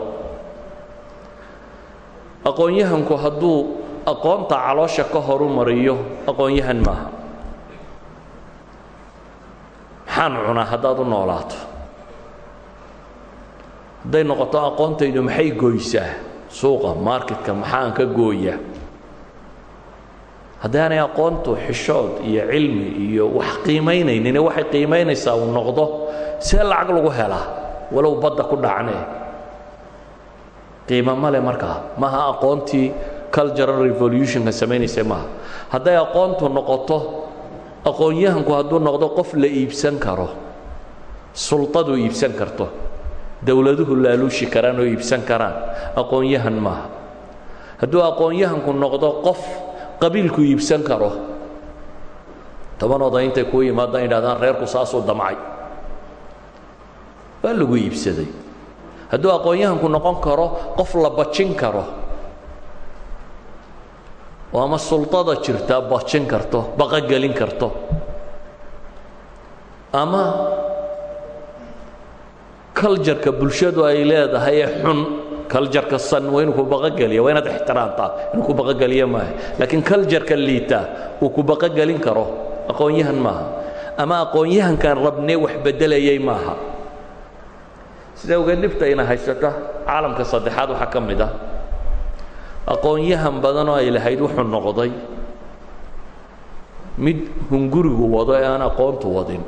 aqoon-yahanku hadduu aqoonta caloosha ka horu mariyo aqoon-yahan maaha. Maxaan cunaa haddaad u noolaato? Hadday noqoto aqoontaydu maxay goysaa? Suuqa marketka maxaan ka gooyaa? Haddaanay aqoontu xishood iyo cilmi iyo wax qiimaynaynin waxay qiimaynaysaa uu noqdo see lacag lagu helaa walow badda ku dhacnee qiimo male markaa maaha aqoontii cultural revolutionka samaynaysa maaha hadday aqoontu noqoto aqoon-yahanku hadduu noqdo qof la iibsan karo sultadu iibsan karto dowladuhu laaluushi karaan oo iibsan karaan aqoon-yahan maaha hadduu aqoon-yahanku noqdo qof qabiilku iibsan karo toban oday intay kuu yimaadaan yidhahdaan reerku saasuu damcay. Waa lagu iibsaday hadduu aqoon-yahanku noqon karo qof la bajin karo. Oo ama sulطada jirtaa bajin karto baqogelin karto. Ama culjarka bulshadu ay leedahay ee xun culjarka san waa inuu ku baqogeliya waa inaad ixtiraamtaa inuu ku baqogeliyo maaha. Laakiin culjarka liita uu ku baqogelin karo aqoon-yahan maaha. Ama aqoon-yahankan rabnee wax beddelayay maaha sida ogeed dhibtayna haysata caalamka saddexaad waxaa ka mid ah. Aqoon-yahan badan oo ay lahayd wuxuu noqday mid hungurigu wado ee aan aqoontu wadin.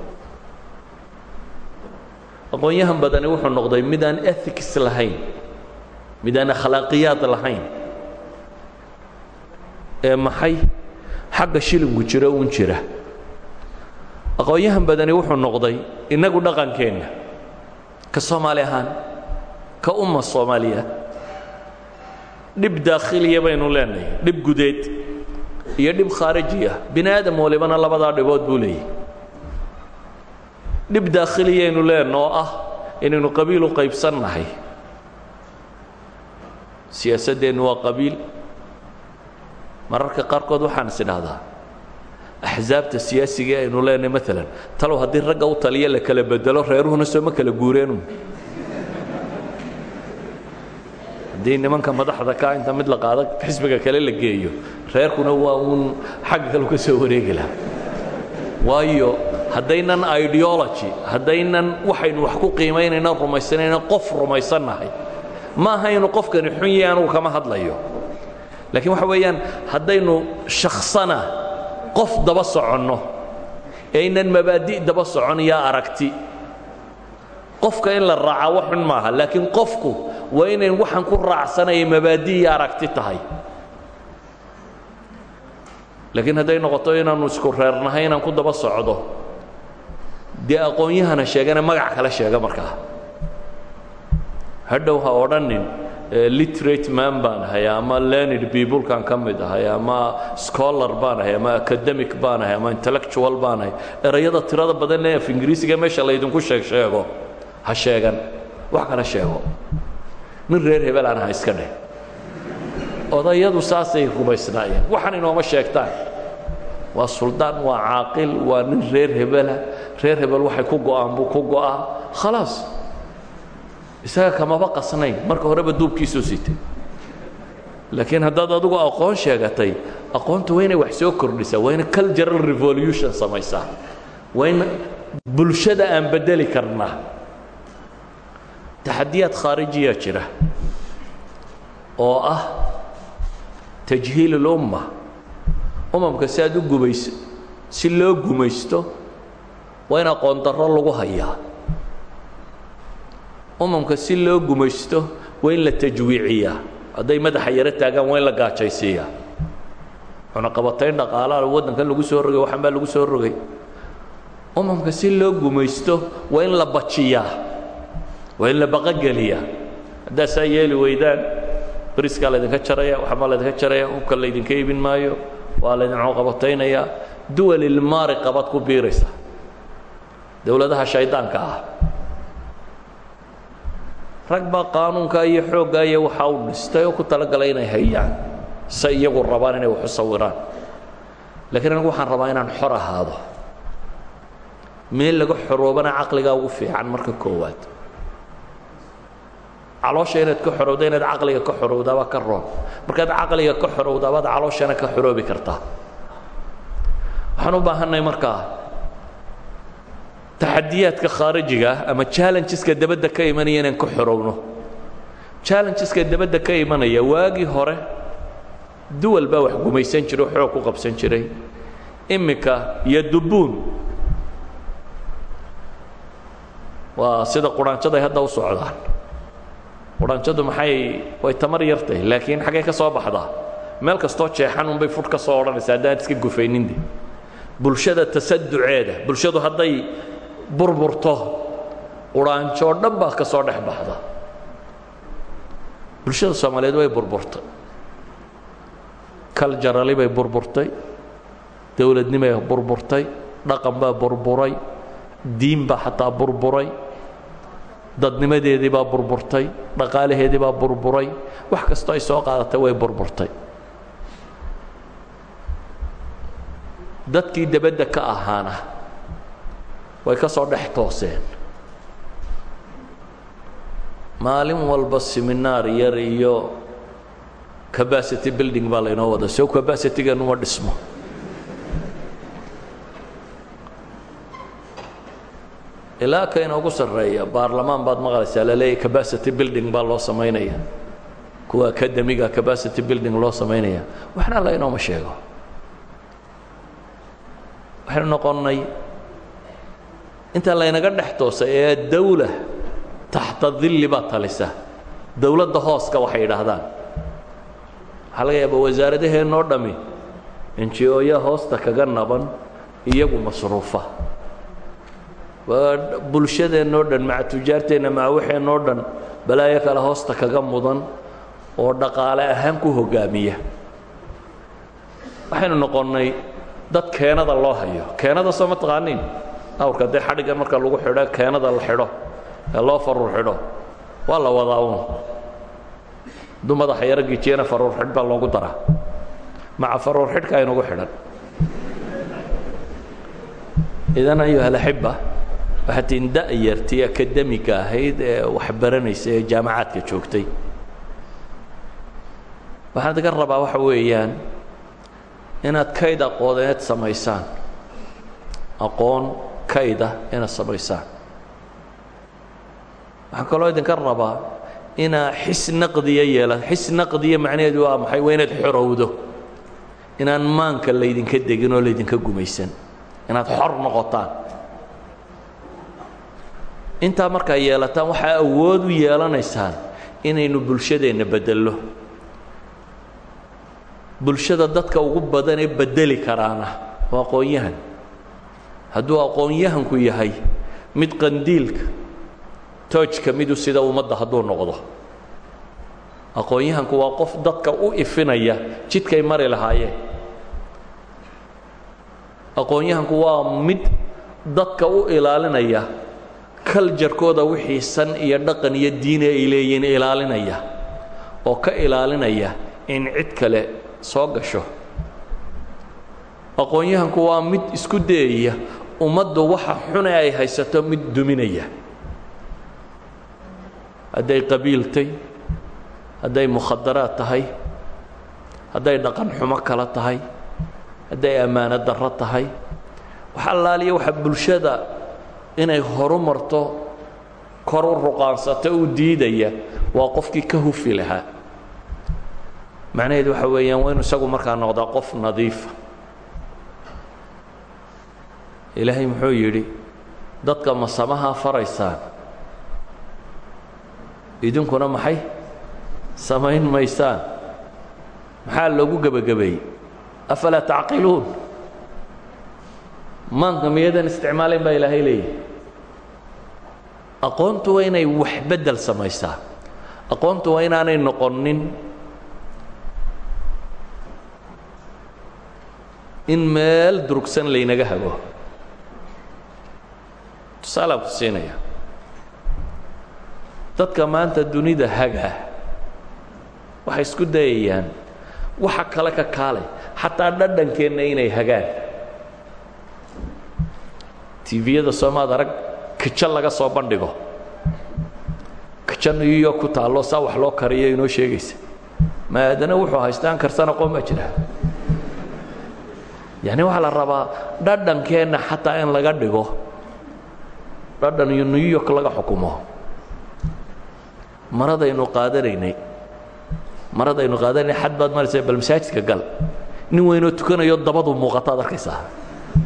Aqoon-yahan badani wuxuu noqday mid aan ethics lahayn mid aan akhlaaqiyaad lahayn. Ee maxay? Xagga shilinku jiro uun jira. Aqoon-yahan badani wuxuu noqday innagu dhaqankeenna ka soomaali ahaan ka umma soomaaliya dhib daakhiliya baynu leenahay dhib gudeed iyo dhib khaariji ah bini aadam walibana labadaa dhibood buu leeyahy dhib daakhiliyaynu leenna ah inaynu qabiil u qaybsannahay. Waa qabiil. Mararka qaarkood waxaan is axsaabta siyaasiga aynu leenahay maalan talow haddii ragga u taliya la kala bedelo reeruhuna soo ma kala guureenu haddii nimanka madaxda ka inta mid la qaado xisbiga kale la geeyo reerkuna waa uun xagga kale ka soo wareegi lahaa. Waayo haddaynan ideology haddaynan waxaynu wax ku qiimaynayna rumaysanayna qof rumaysannahay. Ma aha inu qofkani xun yahay anugu kama hadlayo. Laakiin waxa weeyaan haddaynu shaksana qof daba soconno. Aynan mabaadi' daba socon yaa aragti. Qofka in la raaca wax xun maaha laakiin qofku waa inayn waxaan ku raacsanaya mabaadi' iyo aragti tahay. Laakiin hadday noqoto inaannu isku reernahay inaan ku daba socdo dee aqoon-yahana sheegana magac kale sheega markaa. Hadhow ha odhanin literate man baan ahay ama learned peoplekan ka mid ahay ama scholar baan ahay ama academic baan ahay ama intellectual baan ahay erayada tirada badan ee af ingiriisiga meesha laydinku sheeg sheego. Ha sheegan. Wax kale sheego. Nin reer hebel aan aha iska dheh. Odayadu saasay rumaysnaayeen waxaan inooma sheegtaan. Waa suldaan waa caaqil waa nin reer hebela reer hebel waxay ku go'aan buu ku go'aa. Khalaas isaga kamaba qasnayn marka horeba duubkiisuu sitay. Laakiin haddaad adigu aqoon sheegatay aqoontu waa wax soo kordhisaa waa cultural revolution samaysaa waa bulshada aan beddeli karnaa taxadiyaad khaarijiyaa jira oo ah tajhiil اlumma umamka si u gumayso si loo gumaysto waa aqoon darro lagu hayaa umamka si loo gumaysto waa in la tajwiiciyaa. Hadday madaxa yaro taagaan waa in la gaajaysiiyaa. Cunaqabatayn dhaqaalaha waddankan lagu soo rogay waxan baa lagu soo rogay. Umamka si loo gumaysto waa in la bajiyaa. Waa in la baqogeliyaa haddaa saa yeeli weydaan briskaa laydinka jaraya waxbaa laydinka jaraya hubka laydinka iibin maayo waa laydin cunaqabataynayaa duwalilmaariqa baad ku biiraysaa dowladaha shaydaanka ah rag baa qaanuunka iyo xoogga iyo waxa uu dhistay oo ku talagalay inay hayaan se iyagu rabaan inay wax u sawiraan. Lakiin anigu waxaan rabaa inaan xor ahaado. Meel laga xoroobana caqligaa ugu fiican marka koowaad. Caloosha inaad ka xorowda inaad caqliga ka xorowdaabaa ka roon. Markaad caqliga ka xorowdaabaad calooshana ka xoroobi kartaa. Waxaan u baahanay markaa taxadiyaadka khaarijiga ah ama challengeska dabadda ka imanaya inaan ka xorowno challengeska dabadda ka imanaya waagii hore duwal baa wax gumaysan jiray oo xoog ku qabsan jiray. Iminka iyo dubuun. Waa sida quraanjaday hadda u socdaan. Quraanjadu maxay way tamar yartay laakiin xaggay ka soo baxdaa. Meel kastoo jeexan unbay fudh ka soo odhanaysa haddaan iska gufayninde bulshada tasaduceeda bulshadu hadday burburto. Quraanjo oo dhan baa ka soo dhex baxda. Bulshada soomaaliyeed way burburtay. Kaljarali bay burburtay. Dowladnimay burburtay. Dhaqan baa burburay. Diin baa xataa burburay. Dadnimadeedii baa burburtay. Dhaqaalaheedii baa burburay. Wax kastoo ay soo qaadatay way burburtay. Dadkii debadda ka ahaana way ka soo dhex tooseen. Maalin walba seminaar yar iyo capacity building baa laynoo wada sow capacitygeennuma dhismo. Ilaa ka inoogu sarreeya baarlamaan baad maqlaysaa laleeyahy capacity building baa loo samaynaya. Kuwa academiga capacity building loo samaynaya. Waxna laynooma sheego. Waxaynu noqonnay inta laynaga dhex toosay ee dawla taxta dilli baad talisa. Dowladda hooska waxay idhaahdaan waxaa laga yaaba wasaaradaheennoo dhammi enjioya hoosta kaga naban iyagu masruufa. Bulshadeennoo dhan maca tujaarteenna maca waxeennoo dhan balaayo kale hoosta kaga mudan oo dhaqaale ahaan ku hoggaamiya waxaynu noqonnay dad keenada loo hayo. Keenada soo ma awrka dee xadhiggan marka lagu xidho keenada la xidho loo faruur xidho waa la wadaa uun. Hadduu madaxa yaro faruur xidh baa loogu daraa. Maca faruur xidhka aynugu xidhan. Idan ayuha alaxiba waxaa tiin da'yartii akademiga ahayd ee waxbaranaysa ee joogtay. Waxaan idinka rabaa waxa weeyaan inaad kayd aqooneed samaysaan. Aqoon kayda inaad samaysaan waxaan kaloo idinka rabaa inaa xis naqdiya yeela xis naqdiya macnaheedu waa maxay? Waa inaad xorowdo. Inaan maanka laydinka degin oo laydinka gumaysan. Inaad xor noqotaan. Intaa markaa yeelataan waxaa awood u yeelanaysaan inaynu bulshadeenna beddello bulshada dadka ugu badan ee beddeli karaana waa aqoon-yahan hadduu aqoon-yahanku yahay mid qandiilka toojka midu sida ummadda hadduu noqdo. Aqoon-yahanku waa qof dadka u ifinaya jidkay mari lahaayeen. Aqoon-yahanku waa mid dadka u ilaalinaya kaljarkooda wixii san iyo dhaqan iyo diine ay leeyihiin ilaalinaya oo ka ilaalinaya in cid kale soo gasho. Aqoon-yahanku waa mid isku dayaya ummaddu waxa xune ay haysato mid duminaya. Hadday qabiiltay hadday mukhadaraad tahay hadday dhaqan xumo kala tahay hadday ammaano darro tahay wax allaaliya waxa bulshada inay horu marto kor u ruqaansata u diidaya waa qofkii ka hufi lahaa. Macnaheedu waxa weeyaan waa inu isagu markaa noqdaa qof nadiifa ilaahay muxuu yidhi dadka masamaha faraysaan. Idinkuna maxay? Samayn maysaan. Maxaa loogu gebagabeeyey afalaa tacqiluun? Maanka miyadan isticmaalayn baa ilaahay leeyahy aqoontu waa inay wax beddel samaysaa aqoontu waa inaanay noqonin in meel durugsan laynaga hago tusaalaan ku siinaya. Dadka maanta dunida haga waxay isku dayayaan. Waxa kale ka kaalay xataa dhadhankeenna inay hagaan. Tviyada soomaad arag kijo laga soo bandhigo. Kijo new york ku taallo saa wax loo kariyo inoo sheegaysa. Maadana wuxuu haystaan karsan aqoon baa jira. Yacni waxaa la rabaa dhadhankeenna xataa in laga dhigo dhadhan iyo new york laga xukumo. Maradaynu qaadanaynay. Maradaynu qaadanaynay xad baad maraysa bal masaajidka gal. Nin weynoo tukanayo dabadu muuqataad arkaysaa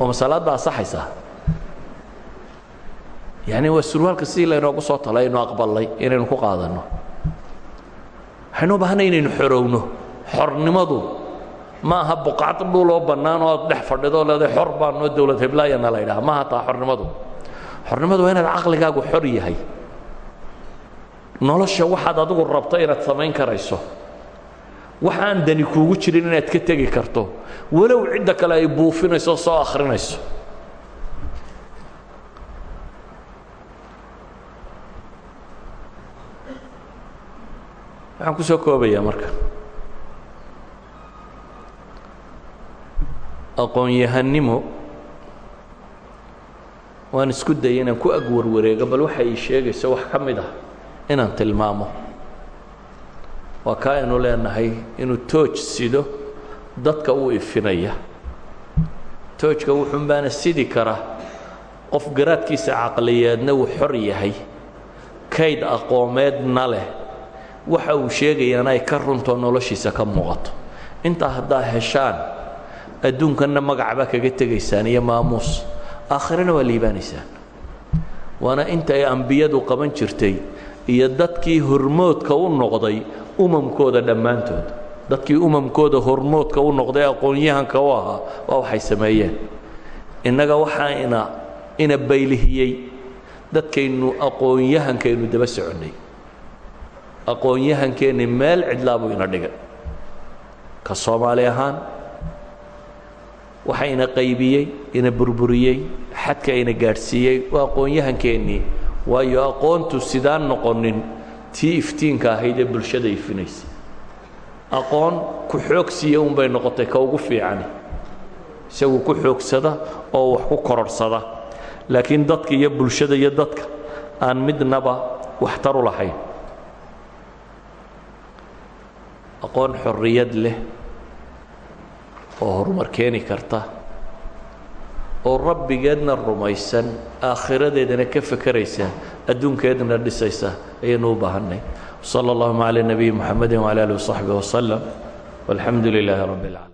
oo masalaadda asaxaysaa yacni waa surwaalka sidii laynoogu soo talay aynu aqballay inaynu ku qaadanno waxaynu u baahanay inaynu xorowno. Xornimadu ma aha buqacd dhuloo bannaan oo aad dhex fadhido leedahay xor baanoo dowlad heblaayana la ydhaha ma aha taa xornimadu xornimadu waa inaad caqligaagu xor yahay. Nolosha waxaad adigu rabto inaad samayn karayso. Waxaan dani kuugu jirin inaad ka tegi karto. Walow cidda kale ay buufinayso soo akhrinayso. Waxaan ku soo koobayaa marka. Aqoon-yahannimo waan isku daya inaan ku ag warwareego bal waxa ii sheegayso wax ka mid ah inaan tilmaamo. Waa kaa aynu leenahay inuu tooj sido dadka u ifinaya. Toojka wuxuun baana sidi kara qof garaadkiisa caqliyeedna uu xor yahay kayd aqoomeedna leh. Waxa uu sheegayaana ay ka runtoo noloshiisa ka muuqato. Intaa haddaa heshaan adduunkanna magacbaa kaga tegaysaan iyo maamuus aakhirana waa liibaanaysaan waana inta ay ambiyadu qaban jirtay iyo dadkii hormoodka u noqday umamkooda dhammaantood. Dadkii umamkooda hormoodka u noqday aqoon-yahanka u ahaa waa waxay sameeyeen. Innaga waxaa ina baylihiyey dadkaynu aqoon-yahankaynu daba soconnay. Aqoon-yahankeenni meel cidlaabuu ina dhigay ka soomaali ahaan waxa ina qaybiyey ina burburiyey xadka ina gaadhsiiyey waa aqoon-yahankeennii. Waayo aqoontu sidaan noqonin tii iftiinka ahayd ee bulshada ifinaysay. Aqoon ku xoogsiiya unbay noqotay ka ugu fiicani. Isagu ku xoogsada oo wax ku kororhsada laakiin dadka iyo bulshada iyo dadka aan midnaba waxtaru lahayn. Aqoon xorriyad leh oo horumar keeni karta oo rabbigeedna rumaysan aakhiradeedana ka fekeraysa adduunkeedna dhisaysa ayaynu u baahannay salى اllahuma عalى nebiyi mxamedi wعalى alih وصaxbih وslm والxamdu لilaahi رab العaalamiin